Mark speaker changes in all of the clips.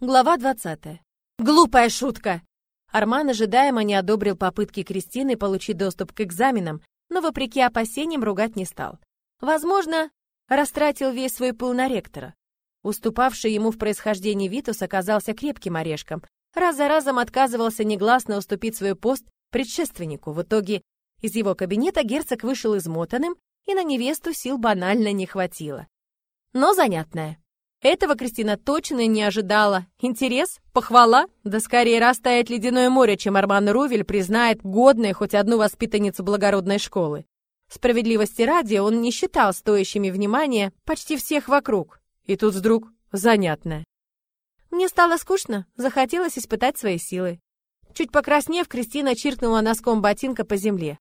Speaker 1: Глава 20. Глупая шутка! Арман ожидаемо не одобрил попытки Кристины получить доступ к экзаменам, но, вопреки опасениям, ругать не стал. Возможно, растратил весь свой пыл на ректора. Уступавший ему в происхождении Витус оказался крепким орешком. Раз за разом отказывался негласно уступить свой пост предшественнику. В итоге из его кабинета герцог вышел измотанным, и на невесту сил банально не хватило. Но занятное. Этого Кристина точно не ожидала. Интерес? Похвала? Да скорее растает ледяное море, чем Арман Рувель признает годной хоть одну воспитанницу благородной школы. Справедливости ради, он не считал стоящими внимания почти всех вокруг. И тут вдруг занятное. Мне стало скучно, захотелось испытать свои силы. Чуть покраснев, Кристина чиркнула носком ботинка по земле.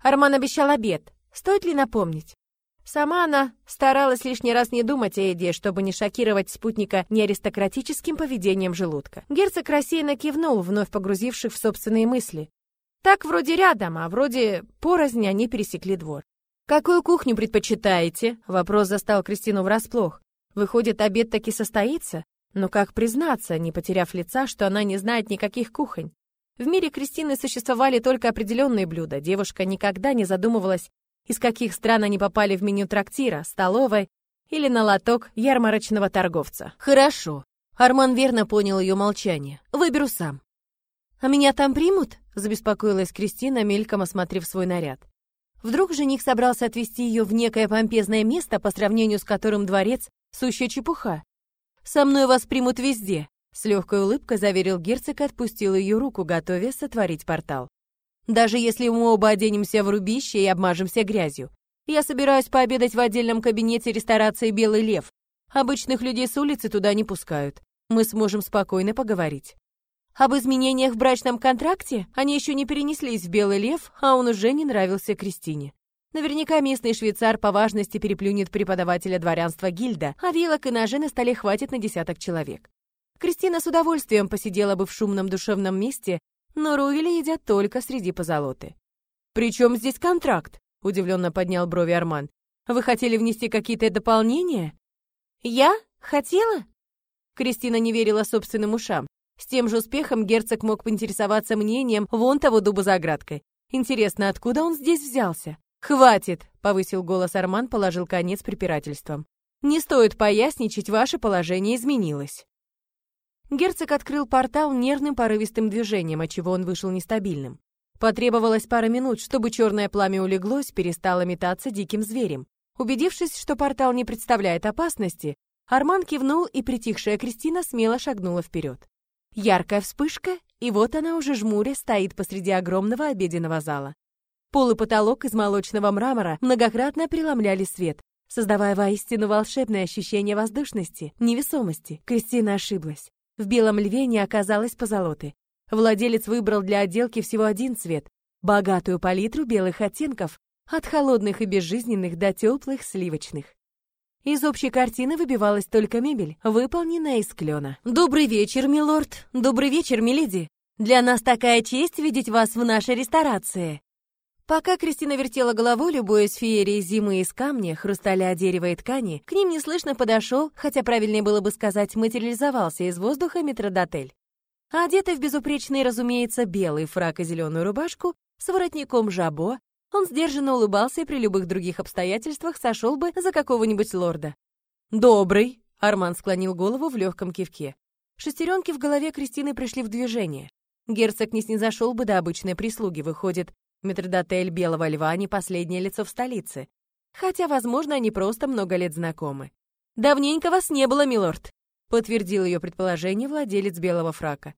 Speaker 1: Арман обещал обед. Стоит ли напомнить? Сама она старалась лишний раз не думать о еде, чтобы не шокировать спутника неаристократическим поведением желудка. Герцог рассеянно кивнул, вновь погрузивших в собственные мысли. Так вроде рядом, а вроде порознь они пересекли двор. «Какую кухню предпочитаете?» Вопрос застал Кристину врасплох. Выходит, обед таки состоится? Но как признаться, не потеряв лица, что она не знает никаких кухонь? В мире Кристины существовали только определенные блюда. Девушка никогда не задумывалась из каких стран они попали в меню трактира, столовой или на лоток ярмарочного торговца. Хорошо. Арман верно понял ее молчание. Выберу сам. А меня там примут? Забеспокоилась Кристина, мельком осмотрев свой наряд. Вдруг жених собрался отвезти ее в некое помпезное место, по сравнению с которым дворец — сущая чепуха. «Со мной вас примут везде», — с легкой улыбкой заверил герцог и отпустил ее руку, готовясь сотворить портал даже если мы оба оденемся в рубище и обмажемся грязью. Я собираюсь пообедать в отдельном кабинете ресторации «Белый лев». Обычных людей с улицы туда не пускают. Мы сможем спокойно поговорить. Об изменениях в брачном контракте они еще не перенеслись в «Белый лев», а он уже не нравился Кристине. Наверняка местный швейцар по важности переплюнет преподавателя дворянства Гильда, а вилок и ножей на столе хватит на десяток человек. Кристина с удовольствием посидела бы в шумном душевном месте, но Руэли едят только среди позолоты. «При чем здесь контракт?» — удивленно поднял брови Арман. «Вы хотели внести какие-то дополнения?» «Я? Хотела?» Кристина не верила собственным ушам. С тем же успехом герцог мог поинтересоваться мнением вон того дуба за оградкой. Интересно, откуда он здесь взялся? «Хватит!» — повысил голос Арман, положил конец препирательствам. «Не стоит поясничать, ваше положение изменилось». Герцог открыл портал нервным порывистым движением, отчего он вышел нестабильным. Потребовалось пара минут, чтобы черное пламя улеглось, перестало метаться диким зверем. Убедившись, что портал не представляет опасности, Арман кивнул, и притихшая Кристина смело шагнула вперед. Яркая вспышка, и вот она уже жмуря стоит посреди огромного обеденного зала. Пол и потолок из молочного мрамора многократно преломляли свет, создавая воистину волшебное ощущение воздушности, невесомости. Кристина ошиблась. В белом льве не оказалось позолоты. Владелец выбрал для отделки всего один цвет — богатую палитру белых оттенков, от холодных и безжизненных до теплых сливочных. Из общей картины выбивалась только мебель, выполненная из клена. «Добрый вечер, милорд! Добрый вечер, миледи! Для нас такая честь видеть вас в нашей ресторации!» Пока Кристина вертела головой, любуясь феерией зимы из камня, хрусталя, дерева и ткани, к ним неслышно подошел, хотя правильнее было бы сказать, материализовался из воздуха метродотель. Одетый в безупречный, разумеется, белый фрак и зеленую рубашку, с воротником жабо, он сдержанно улыбался и при любых других обстоятельствах сошел бы за какого-нибудь лорда. «Добрый!» — Арман склонил голову в легком кивке. Шестеренки в голове Кристины пришли в движение. Герцог не снизошел бы до обычной прислуги, выходит, Метрдотель Белого Льва не последнее лицо в столице. Хотя, возможно, они просто много лет знакомы. «Давненько вас не было, милорд», — подтвердил ее предположение владелец белого фрака.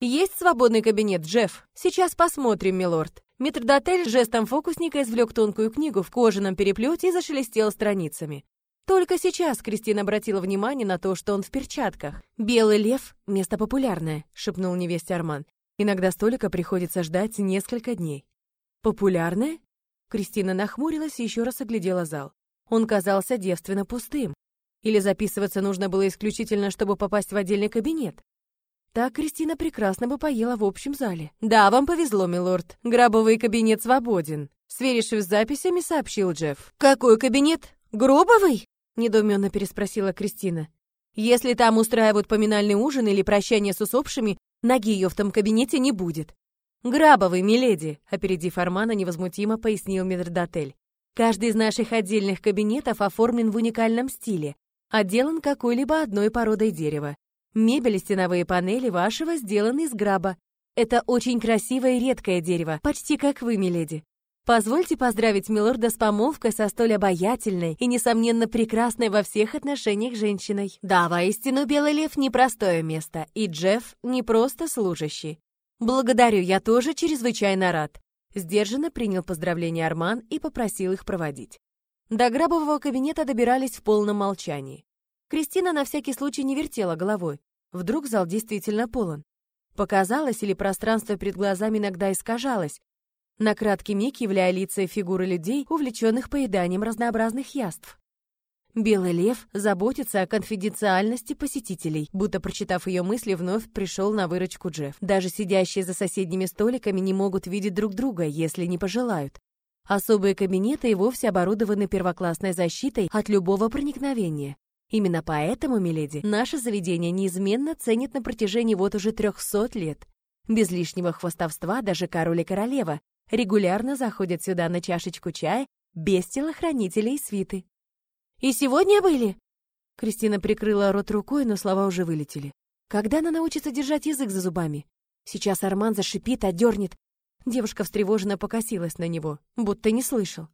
Speaker 1: «Есть свободный кабинет, Джефф? Сейчас посмотрим, милорд». Метрдотель жестом фокусника извлек тонкую книгу в кожаном переплете и зашелестел страницами. Только сейчас Кристина обратила внимание на то, что он в перчатках. «Белый лев — место популярное», — шепнул невесте Арман. «Иногда столика приходится ждать несколько дней». «Популярное?» Кристина нахмурилась и еще раз оглядела зал. Он казался девственно пустым. Или записываться нужно было исключительно, чтобы попасть в отдельный кабинет? Так Кристина прекрасно бы поела в общем зале. «Да, вам повезло, милорд. Гробовый кабинет свободен», — сверившись с записями, сообщил Джефф. «Какой кабинет? Гробовый?» — недоуменно переспросила Кристина. Если там устраивают поминальный ужин или прощание с усопшими, ноги ее в том кабинете не будет. Грабовый, миледи, опередив Армана, невозмутимо пояснил метрдотель. Каждый из наших отдельных кабинетов оформлен в уникальном стиле, отделан какой-либо одной породой дерева. Мебель и стеновые панели вашего сделаны из граба. Это очень красивое и редкое дерево, почти как вы, миледи. Позвольте поздравить милорда с помолвкой со столь обаятельной и, несомненно, прекрасной во всех отношениях женщиной. Да, воистину, Белый Лев — непростое место, и Джефф — не просто служащий. Благодарю, я тоже чрезвычайно рад. Сдержанно принял поздравления Арман и попросил их проводить. До грабового кабинета добирались в полном молчании. Кристина на всякий случай не вертела головой. Вдруг зал действительно полон. Показалось, или пространство перед глазами иногда искажалось, на краткий миг являя лица и фигуры людей, увлеченных поеданием разнообразных яств. Белый лев заботится о конфиденциальности посетителей, будто прочитав ее мысли, вновь пришел на выручку Джефф. Даже сидящие за соседними столиками не могут видеть друг друга, если не пожелают. Особые кабинеты и вовсе оборудованы первоклассной защитой от любого проникновения. Именно поэтому, миледи, наше заведение неизменно ценит на протяжении вот уже трехсот лет. Без лишнего хвастовства даже король и королева регулярно заходят сюда на чашечку чая без телохранителей и свиты. «И сегодня были?» Кристина прикрыла рот рукой, но слова уже вылетели. «Когда она научится держать язык за зубами?» Сейчас Арман зашипит, одернет. Девушка встревоженно покосилась на него, будто не слышал.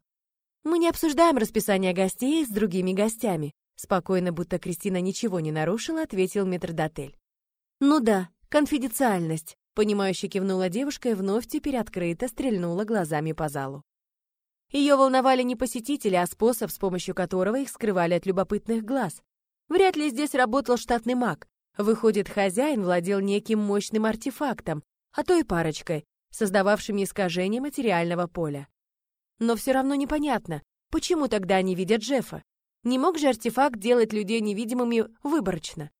Speaker 1: «Мы не обсуждаем расписание гостей с другими гостями», спокойно, будто Кристина ничего не нарушила, ответил метрдотель. «Ну да, конфиденциальность», понимающе кивнула девушка и вновь теперь открыто стрельнула глазами по залу. Ее волновали не посетители, а способ, с помощью которого их скрывали от любопытных глаз. Вряд ли здесь работал штатный маг. Выходит, хозяин владел неким мощным артефактом, а то и парочкой, создававшими искажение материального поля. Но все равно непонятно, почему тогда они видят Джеффа? Не мог же артефакт делать людей невидимыми выборочно?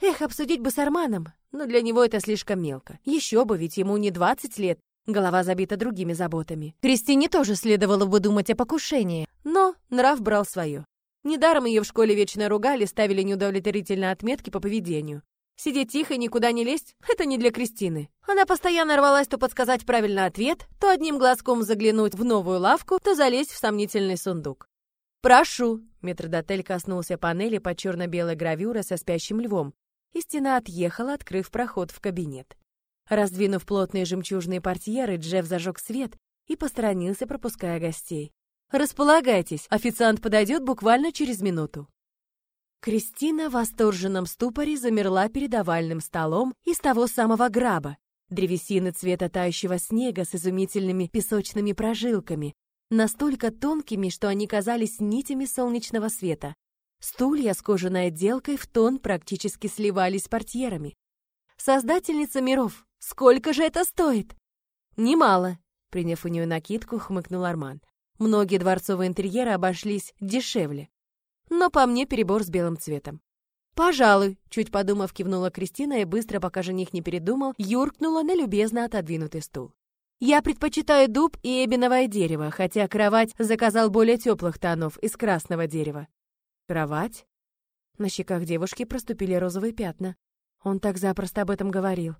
Speaker 1: Эх, обсудить бы с Арманом, но для него это слишком мелко. Еще бы, ведь ему не 20 лет, Голова забита другими заботами. Кристине тоже следовало бы думать о покушении, но нрав брал свое. Недаром ее в школе вечно ругали, ставили неудовлетворительные отметки по поведению. Сидеть тихо и никуда не лезть — это не для Кристины. Она постоянно рвалась то подсказать правильный ответ, то одним глазком заглянуть в новую лавку, то залезть в сомнительный сундук. «Прошу!» — метрдотель коснулся панели под черно-белой гравюрой со спящим львом, и стена отъехала, открыв проход в кабинет. Раздвинув плотные жемчужные портьеры, Джефф зажег свет и посторонился, пропуская гостей. «Располагайтесь, официант подойдет буквально через минуту». Кристина в восторженном ступоре замерла перед овальным столом из того самого граба, древесины цвета тающего снега с изумительными песочными прожилками, настолько тонкими, что они казались нитями солнечного света. Стулья с кожаной отделкой в тон практически сливались с портьерами. Создательница миров, Сколько же это стоит?» «Немало», — приняв у нее накидку, хмыкнул Арман. «Многие дворцовые интерьеры обошлись дешевле. Но по мне перебор с белым цветом». «Пожалуй», — чуть подумав, кивнула Кристина и быстро, пока жених не передумал, юркнула на любезно отодвинутый стул. «Я предпочитаю дуб и эбеновое дерево, хотя кровать заказал более теплых тонов из красного дерева». «Кровать?» На щеках девушки проступили розовые пятна. Он так запросто об этом говорил.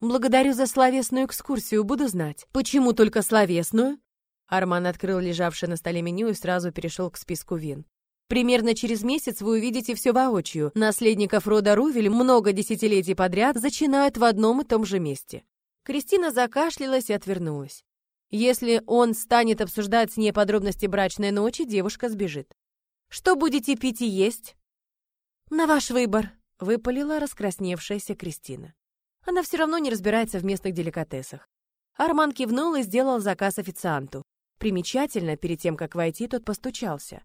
Speaker 1: Благодарю за словесную экскурсию, буду знать. Почему только словесную? Арман открыл лежавшее на столе меню и сразу перешел к списку вин. Примерно через месяц вы увидите все воочию. Наследников рода Рувель много десятилетий подряд зачинают в одном и том же месте. Кристина закашлялась и отвернулась. Если он станет обсуждать с ней подробности брачной ночи, девушка сбежит. Что будете пить и есть? На ваш выбор, выпалила раскрасневшаяся Кристина. Она все равно не разбирается в местных деликатесах. Арман кивнул и сделал заказ официанту. Примечательно, перед тем, как войти, тот постучался.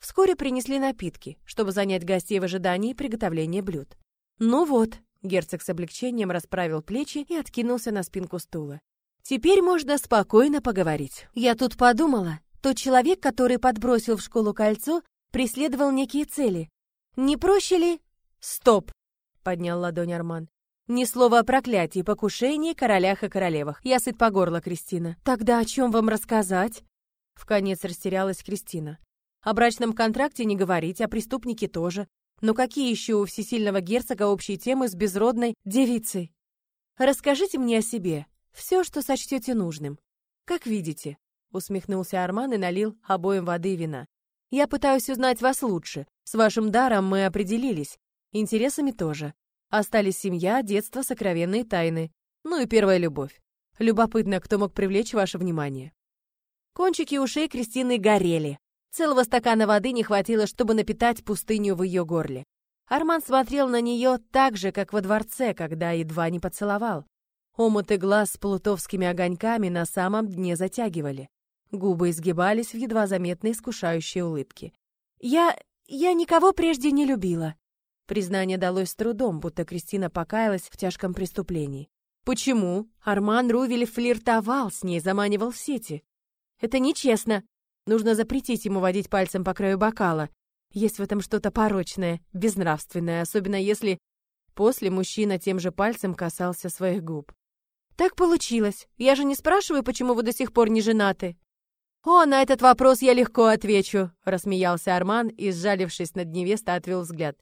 Speaker 1: Вскоре принесли напитки, чтобы занять гостей в ожидании приготовления блюд. «Ну вот», — герцог с облегчением расправил плечи и откинулся на спинку стула. «Теперь можно спокойно поговорить. Я тут подумала, тот человек, который подбросил в школу кольцо, преследовал некие цели. Не проще ли...» «Стоп!» — поднял ладонь Арман. Ни слова о проклятии, покушении, королях и королевах. Я сыт по горло, Кристина. Тогда о чем вам рассказать? В конец растерялась Кристина. О брачном контракте не говорить, о преступнике тоже. Но какие еще у всесильного герцога общие темы с безродной девицей? Расскажите мне о себе, все, что сочтете нужным. Как видите, усмехнулся Арман и налил обоим воды и вина. Я пытаюсь узнать вас лучше. С вашим даром мы определились, интересами тоже. Остались семья, детство, сокровенные тайны. Ну и первая любовь. Любопытно, кто мог привлечь ваше внимание. Кончики ушей Кристины горели. Целого стакана воды не хватило, чтобы напитать пустыню в ее горле. Арман смотрел на нее так же, как во дворце, когда едва не поцеловал. Омуты глаз с плутовскими огоньками на самом дне затягивали. Губы изгибались в едва заметной искушающей улыбке. «Я... я никого прежде не любила». Признание далось с трудом, будто Кристина покаялась в тяжком преступлении. «Почему?» Арман Рувель флиртовал с ней, заманивал в сети. «Это нечестно. Нужно запретить ему водить пальцем по краю бокала. Есть в этом что-то порочное, безнравственное, особенно если после мужчина тем же пальцем касался своих губ. Так получилось. Я же не спрашиваю, почему вы до сих пор не женаты. «О, на этот вопрос я легко отвечу», — рассмеялся Арман и, сжалившись над невестой, отвел взгляд.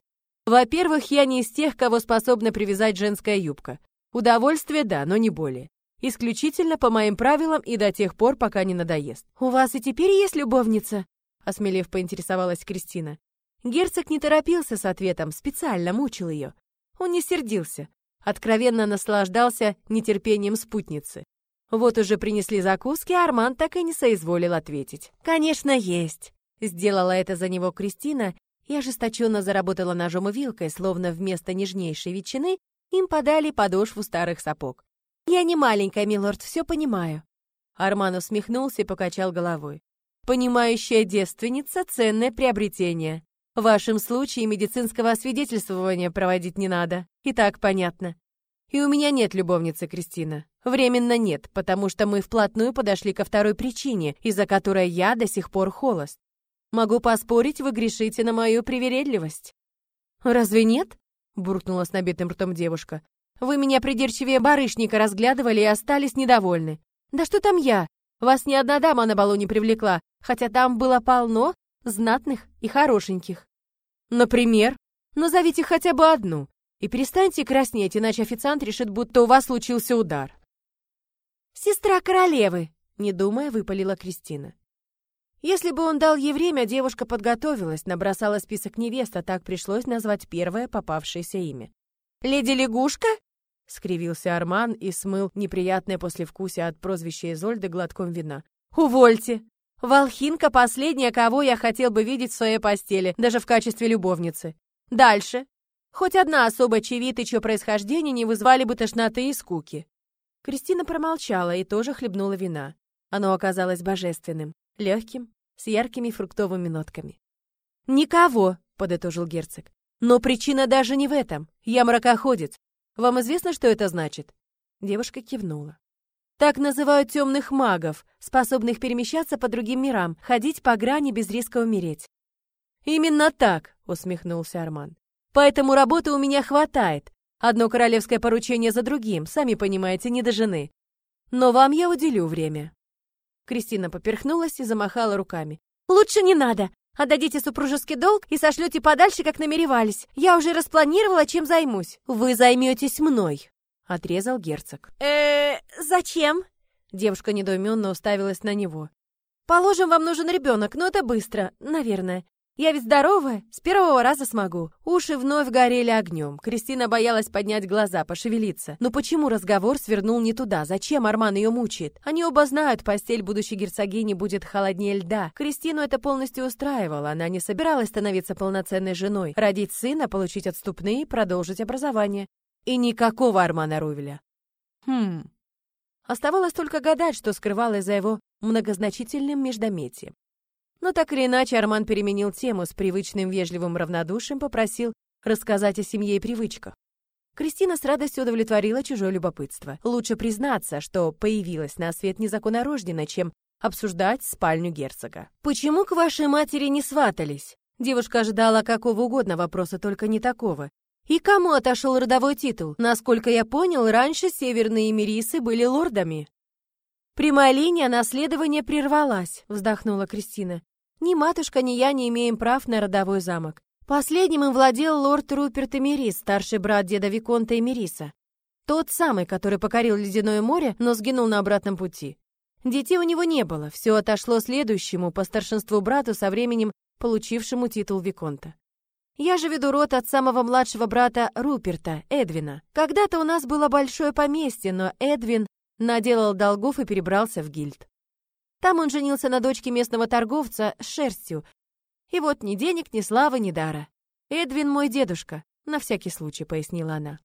Speaker 1: «Во-первых, я не из тех, кого способна привязать женская юбка. Удовольствие, да, но не более. Исключительно по моим правилам и до тех пор, пока не надоест». «У вас и теперь есть любовница?» — осмелев поинтересовалась Кристина. Герцог не торопился с ответом, специально мучил ее. Он не сердился, откровенно наслаждался нетерпением спутницы. Вот уже принесли закуски, а Арман так и не соизволил ответить. «Конечно, есть!» Сделала это за него Кристина и ожесточенно заработала ножом и вилкой, словно вместо нежнейшей ветчины им подали подошву старых сапог. «Я не маленькая, милорд, все понимаю». Арман усмехнулся и покачал головой. «Понимающая девственница — ценное приобретение. В вашем случае медицинского освидетельствования проводить не надо. И так понятно. И у меня нет любовницы, Кристина. Временно нет, потому что мы вплотную подошли ко второй причине, из-за которой я до сих пор холост. Могу поспорить, вы грешите на мою привередливость. Разве нет? буркнула с набитым ртом девушка. Вы меня придирчивее барышника разглядывали и остались недовольны. Да что там я? Вас ни одна дама на балу не привлекла, хотя там было полно знатных и хорошеньких. Например, назовите хотя бы одну. И перестаньте краснеть, иначе официант решит, будто у вас случился удар. «Сестра королевы!» — не думая, выпалила Кристина. Если бы он дал ей время, девушка подготовилась, набросала список невест, а так пришлось назвать первое попавшееся имя. «Леди Лягушка?» — скривился Арман и смыл неприятное послевкусие от прозвища Изольды глотком вина. «Увольте! Волхинка — последняя, кого я хотел бы видеть в своей постели, даже в качестве любовницы. Дальше. Хоть одна особа чевит и чье происхождение не вызвали бы тошноты и скуки. Кристина промолчала и тоже хлебнула вина. Оно оказалось божественным, легким, с яркими фруктовыми нотками. «Никого!» — подытожил герцог. «Но причина даже не в этом. Я мракоходец. Вам известно, что это значит?» Девушка кивнула. «Так называют темных магов, способных перемещаться по другим мирам, ходить по грани без риска умереть». «Именно так!» — усмехнулся Арман. Поэтому работы у меня хватает. Одно королевское поручение за другим, сами понимаете, не до жены. Но вам я уделю время». Кристина поперхнулась и замахала руками. «Лучше не надо. Отдадите супружеский долг и сошлете подальше, как намеревались. Я уже распланировала, чем займусь. Вы займетесь мной», — отрезал герцог. э зачем?» Девушка недоуменно уставилась на него. «Положим, вам нужен ребенок, но это быстро, наверное. Я ведь здоровая, с первого раза смогу. Уши вновь горели огнем. Кристина боялась поднять глаза, пошевелиться. Но почему разговор свернул не туда? Зачем Арман ее мучает? Они оба знают, постель будущей герцогини будет холоднее льда. Кристину это полностью устраивало. Она не собиралась становиться полноценной женой, родить сына, получить отступные, продолжить образование. И никакого Армана Рувеля. Хм. Оставалось только гадать, что скрывалось за его многозначительным междометием. Но так или иначе Арман переменил тему с привычным вежливым равнодушием, попросил рассказать о семье и привычках. Кристина с радостью удовлетворила чужое любопытство. Лучше признаться, что появилась на свет незаконнорождена, чем обсуждать спальню герцога. «Почему к вашей матери не сватались?» Девушка ожидала какого угодно вопроса, только не такого. «И кому отошел родовой титул? Насколько я понял, раньше северные мирисы были лордами». «Прямая линия наследования прервалась», — вздохнула Кристина. Ни матушка, ни я не имеем прав на родовой замок. Последним им владел лорд Руперт Эмирис, старший брат деда Виконта Эмириса. Тот самый, который покорил Ледяное море, но сгинул на обратном пути. Детей у него не было, все отошло следующему по старшинству брату со временем получившему титул Виконта. Я же веду род от самого младшего брата Руперта, Эдвина. Когда-то у нас было большое поместье, но Эдвин наделал долгов и перебрался в гильд. Там он женился на дочке местного торговца с шерстью, и вот ни денег, ни славы, ни дара. Эдвин мой дедушка, на всякий случай, пояснила она.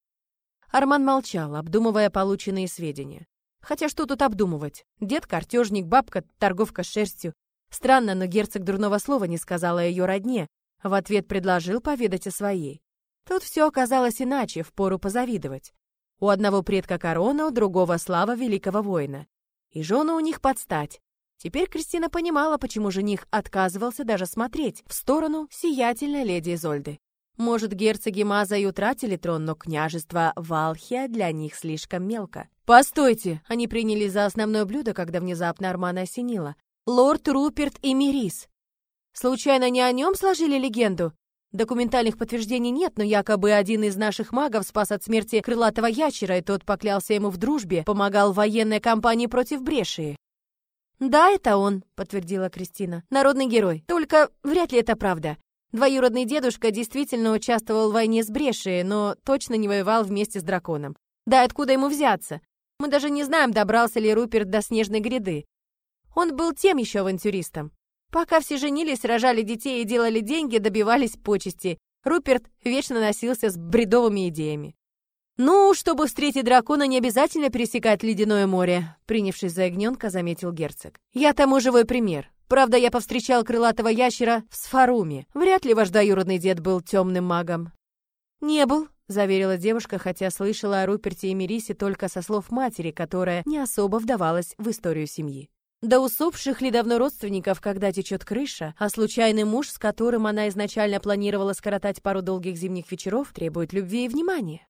Speaker 1: Арман молчал, обдумывая полученные сведения. Хотя что тут обдумывать? Дед картежник, бабка торговка с шерстью. Странно, но герцог дурного слова не сказал о ее родне. В ответ предложил поведать о своей. Тут все оказалось иначе, впору позавидовать. У одного предка корона, у другого слава великого воина. И жены у них подстать. Теперь Кристина понимала, почему жених отказывался даже смотреть в сторону сиятельной леди Изольды. Может, герцоги Маза и утратили трон, но княжество Валхия для них слишком мелко. «Постойте!» Они приняли за основное блюдо, когда внезапно Армана осенило. «Лорд Руперт и Мирис!» Случайно не о нем сложили легенду? Документальных подтверждений нет, но якобы один из наших магов спас от смерти крылатого ящера, и тот поклялся ему в дружбе, помогал военной кампании против Брешии. «Да, это он», — подтвердила Кристина. «Народный герой. Только вряд ли это правда. Двоюродный дедушка действительно участвовал в войне с Брешией, но точно не воевал вместе с драконом. Да откуда ему взяться? Мы даже не знаем, добрался ли Руперт до Снежной гряды. Он был тем еще авантюристом. Пока все женились, рожали детей и делали деньги, добивались почести. Руперт вечно носился с бредовыми идеями. «Ну, чтобы встретить дракона, не обязательно пересекать ледяное море», принявшись за ягненка, заметил герцог. «Я тому живой пример. Правда, я повстречал крылатого ящера в Сфаруме. Вряд ли ваш двоюродный дед был темным магом». «Не был», — заверила девушка, хотя слышала о Руперте и Мерисе только со слов матери, которая не особо вдавалась в историю семьи. До усопших ли давно родственников, когда течет крыша, а случайный муж, с которым она изначально планировала скоротать пару долгих зимних вечеров, требует любви и внимания.